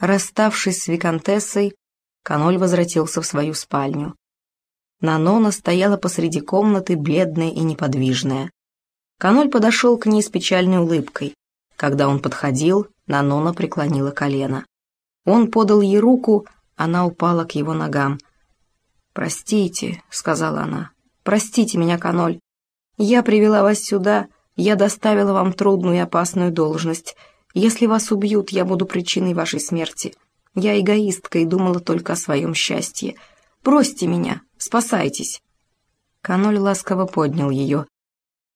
Расставшись с виконтессой, Каноль возвратился в свою спальню. Нанона стояла посреди комнаты, бледная и неподвижная. Каноль подошел к ней с печальной улыбкой. Когда он подходил, Нанона преклонила колено. Он подал ей руку, она упала к его ногам. «Простите», — сказала она, — «простите меня, Каноль. Я привела вас сюда, я доставила вам трудную и опасную должность. Если вас убьют, я буду причиной вашей смерти. Я эгоистка и думала только о своем счастье. Бросьте меня, спасайтесь». Каноль ласково поднял ее.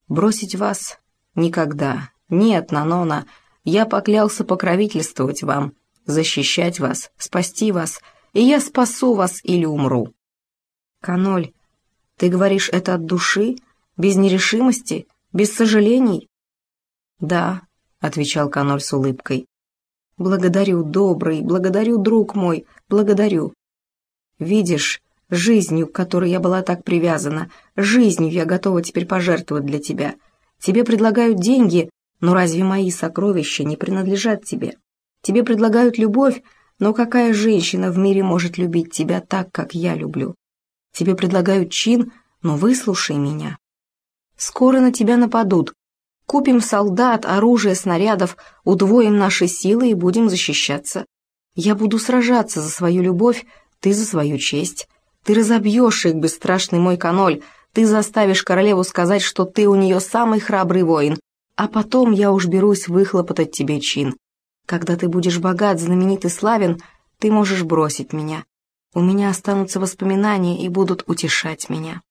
«Бросить вас? Никогда. Нет, Нанона, я поклялся покровительствовать вам, защищать вас, спасти вас, и я спасу вас или умру». «Каноль, ты говоришь это от души?» Без нерешимости? Без сожалений?» «Да», — отвечал Каноль с улыбкой. «Благодарю, добрый, благодарю, друг мой, благодарю. Видишь, жизнью, к которой я была так привязана, жизнью я готова теперь пожертвовать для тебя. Тебе предлагают деньги, но разве мои сокровища не принадлежат тебе? Тебе предлагают любовь, но какая женщина в мире может любить тебя так, как я люблю? Тебе предлагают чин, но выслушай меня. Скоро на тебя нападут. Купим солдат, оружие, снарядов, удвоим наши силы и будем защищаться. Я буду сражаться за свою любовь, ты за свою честь. Ты разобьешь их, бесстрашный мой каноль, ты заставишь королеву сказать, что ты у нее самый храбрый воин, а потом я уж берусь выхлопотать тебе чин. Когда ты будешь богат, знаменит и славен, ты можешь бросить меня. У меня останутся воспоминания и будут утешать меня.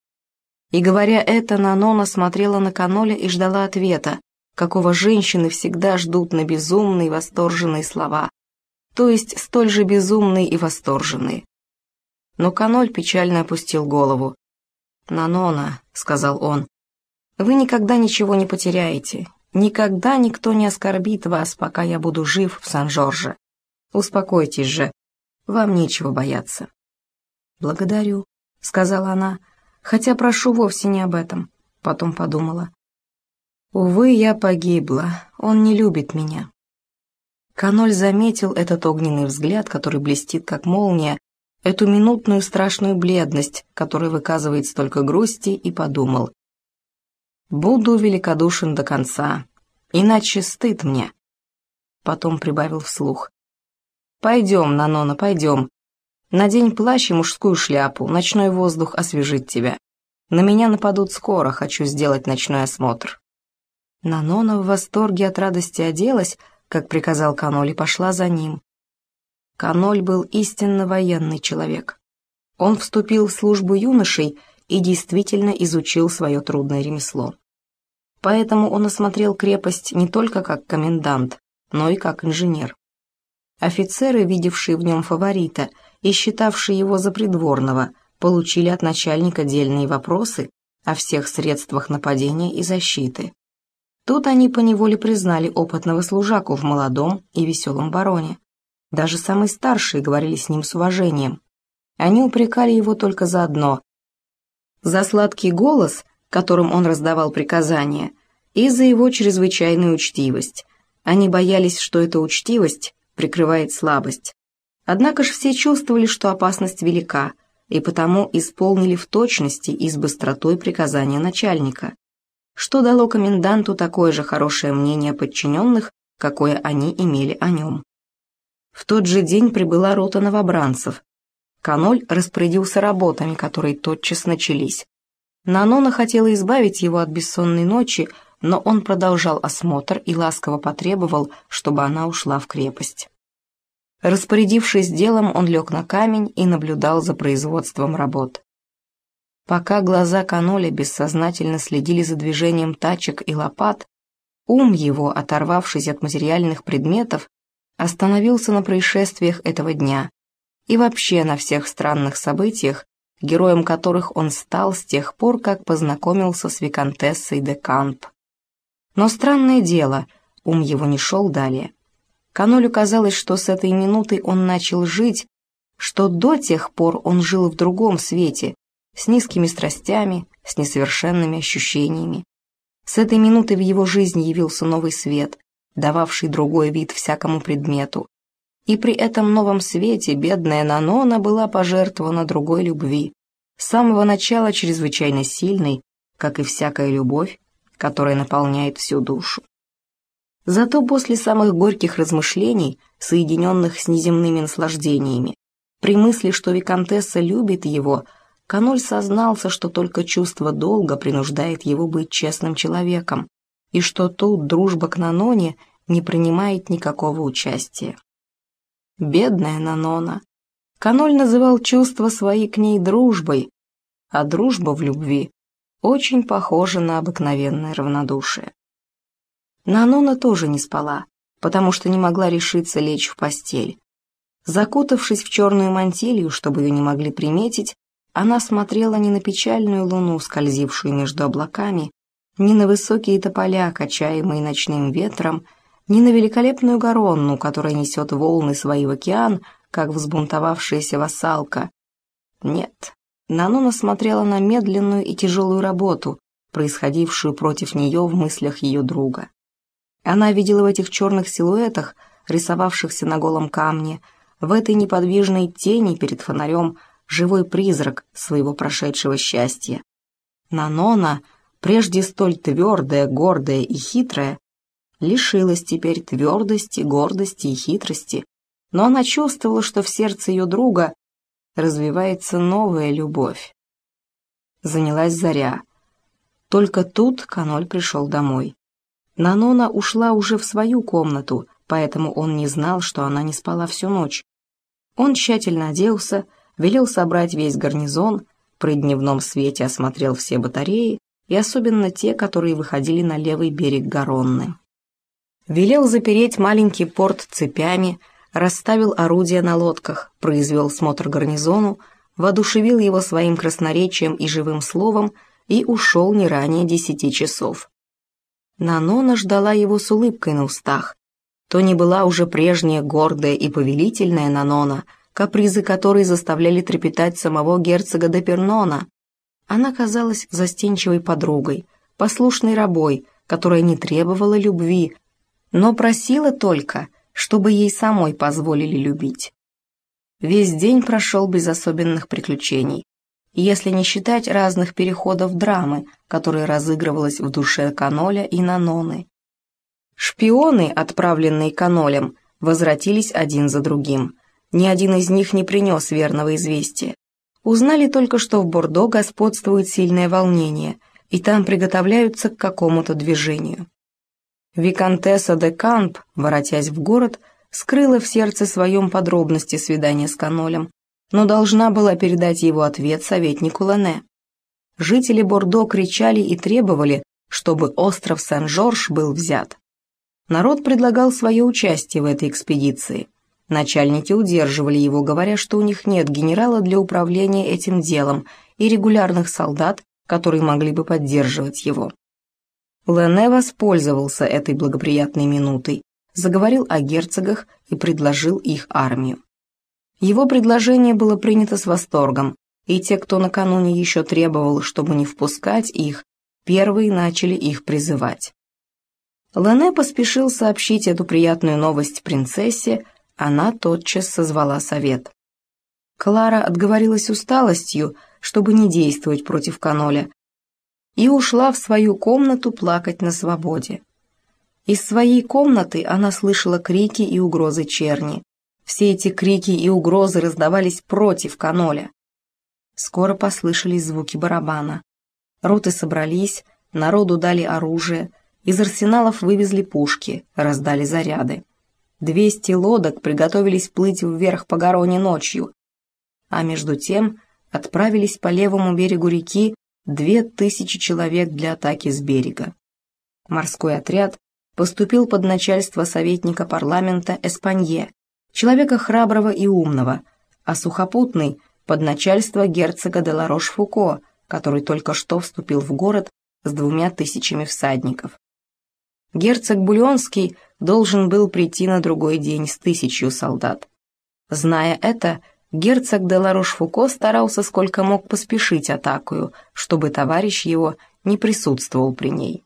И говоря это, Нанона смотрела на Каноля и ждала ответа, какого женщины всегда ждут на безумные восторженные слова, то есть столь же безумные и восторженные. Но Каноль печально опустил голову. «Нанона», — сказал он, — «вы никогда ничего не потеряете, никогда никто не оскорбит вас, пока я буду жив в Сан-Жорже. Успокойтесь же, вам нечего бояться». «Благодарю», — сказала она, — хотя прошу вовсе не об этом. Потом подумала. Увы, я погибла, он не любит меня. Каноль заметил этот огненный взгляд, который блестит как молния, эту минутную страшную бледность, которая выказывает столько грусти, и подумал. «Буду великодушен до конца, иначе стыд мне». Потом прибавил вслух. «Пойдем, Нанона, пойдем. Надень плащ и мужскую шляпу, ночной воздух освежит тебя. На меня нападут скоро, хочу сделать ночной осмотр». Нанона в восторге от радости оделась, как приказал Каноль, и пошла за ним. Каноль был истинно военный человек. Он вступил в службу юношей и действительно изучил свое трудное ремесло. Поэтому он осмотрел крепость не только как комендант, но и как инженер. Офицеры, видевшие в нем фаворита и считавшие его за придворного, получили от начальника дельные вопросы о всех средствах нападения и защиты. Тут они поневоле признали опытного служаку в молодом и веселом бароне. Даже самые старшие говорили с ним с уважением. Они упрекали его только за одно – за сладкий голос, которым он раздавал приказания, и за его чрезвычайную учтивость. Они боялись, что эта учтивость прикрывает слабость. Однако же все чувствовали, что опасность велика, и потому исполнили в точности и с быстротой приказания начальника, что дало коменданту такое же хорошее мнение подчиненных, какое они имели о нем. В тот же день прибыла рота новобранцев. Каноль распорядился работами, которые тотчас начались. Нанона хотела избавить его от бессонной ночи, но он продолжал осмотр и ласково потребовал, чтобы она ушла в крепость. Распорядившись делом, он лег на камень и наблюдал за производством работ. Пока глаза Каноля бессознательно следили за движением тачек и лопат, ум его, оторвавшись от материальных предметов, остановился на происшествиях этого дня и вообще на всех странных событиях, героем которых он стал с тех пор, как познакомился с виконтессой де Камп. Но странное дело, ум его не шел далее. Канолю казалось, что с этой минуты он начал жить, что до тех пор он жил в другом свете, с низкими страстями, с несовершенными ощущениями. С этой минуты в его жизни явился новый свет, дававший другой вид всякому предмету. и при этом новом свете бедная Нанона была пожертвована другой любви, с самого начала чрезвычайно сильной, как и всякая любовь, которая наполняет всю душу. Зато после самых горьких размышлений, соединенных с неземными наслаждениями, при мысли, что Викантесса любит его, Каноль сознался, что только чувство долга принуждает его быть честным человеком, и что тут дружба к Наноне не принимает никакого участия. Бедная Нанона. Каноль называл чувства свои к ней дружбой, а дружба в любви очень похожа на обыкновенное равнодушие. Нанона тоже не спала, потому что не могла решиться лечь в постель. Закутавшись в черную мантилью, чтобы ее не могли приметить, она смотрела не на печальную луну, скользившую между облаками, ни на высокие тополя, качаемые ночным ветром, ни на великолепную Гаронну, которая несет волны свои в океан, как взбунтовавшаяся вассалка. Нет, Нануна смотрела на медленную и тяжелую работу, происходившую против нее в мыслях ее друга. Она видела в этих черных силуэтах, рисовавшихся на голом камне, в этой неподвижной тени перед фонарем живой призрак своего прошедшего счастья. Нанона — прежде столь твердая, гордая и хитрая, лишилась теперь твердости, гордости и хитрости, но она чувствовала, что в сердце ее друга развивается новая любовь. Занялась заря. Только тут Каноль пришел домой. Нанона ушла уже в свою комнату, поэтому он не знал, что она не спала всю ночь. Он тщательно оделся, велел собрать весь гарнизон, при дневном свете осмотрел все батареи и особенно те, которые выходили на левый берег Гаронны. Велел запереть маленький порт цепями, расставил орудия на лодках, произвел смотр гарнизону, воодушевил его своим красноречием и живым словом и ушел не ранее десяти часов. Нанона ждала его с улыбкой на устах. То не была уже прежняя гордая и повелительная Нанона, капризы которой заставляли трепетать самого герцога де Пернона, она казалась застенчивой подругой, послушной рабой, которая не требовала любви, но просила только, чтобы ей самой позволили любить. Весь день прошел без особенных приключений, если не считать разных переходов драмы, которые разыгрывалась в душе Каноля и Наноны. Шпионы, отправленные Канолем, возвратились один за другим. Ни один из них не принес верного известия. Узнали только, что в Бордо господствует сильное волнение, и там приготовляются к какому-то движению. Викантесса де Камп, воротясь в город, скрыла в сердце своем подробности свидания с Канолем, но должна была передать его ответ советнику Лене. Жители Бордо кричали и требовали, чтобы остров Сен-Жорж был взят. Народ предлагал свое участие в этой экспедиции – Начальники удерживали его, говоря, что у них нет генерала для управления этим делом и регулярных солдат, которые могли бы поддерживать его. Лене воспользовался этой благоприятной минутой, заговорил о герцогах и предложил их армию. Его предложение было принято с восторгом, и те, кто накануне еще требовал, чтобы не впускать их, первые начали их призывать. Лене поспешил сообщить эту приятную новость принцессе, она тотчас созвала совет. Клара отговорилась усталостью, чтобы не действовать против Каноля, и ушла в свою комнату плакать на свободе. Из своей комнаты она слышала крики и угрозы черни. Все эти крики и угрозы раздавались против Каноля. Скоро послышались звуки барабана. Роты собрались, народу дали оружие, из арсеналов вывезли пушки, раздали заряды. Двести лодок приготовились плыть вверх по Гороне ночью, а между тем отправились по левому берегу реки две тысячи человек для атаки с берега. Морской отряд поступил под начальство советника парламента Эспанье, человека храброго и умного, а сухопутный – под начальство герцога де Ларош-Фуко, который только что вступил в город с двумя тысячами всадников. Герцог Бульонский должен был прийти на другой день с тысячью солдат. Зная это, герцог де Ларош-Фуко старался сколько мог поспешить атакую, чтобы товарищ его не присутствовал при ней.